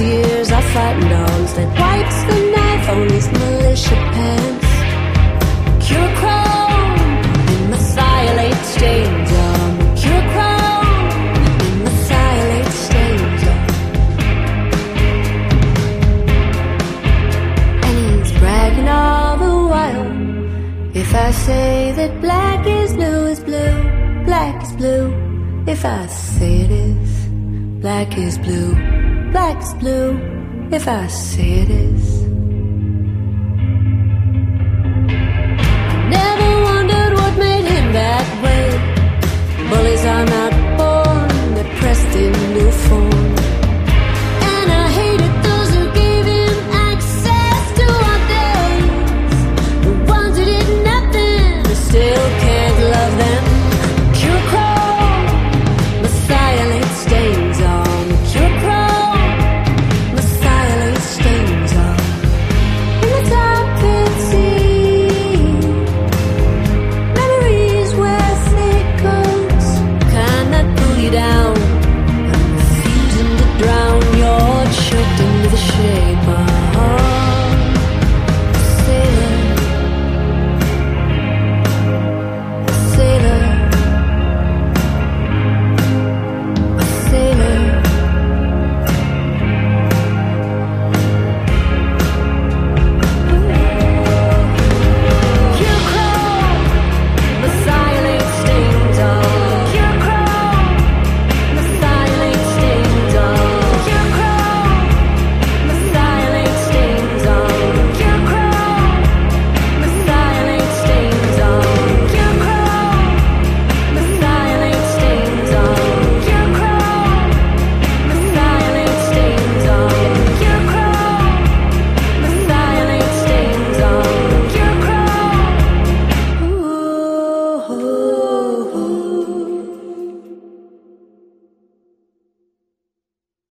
years I fight nuns that wipes the knife on his militia pants. Mercurochrome in Merthiolate stains. Mercurochrome in Merthiolate stains. on. And he's bragging all the while. If I say that black is blue is blue, black is blue. If I say it is, black is blue black is blue. If I say it is. I never wondered what made him that way.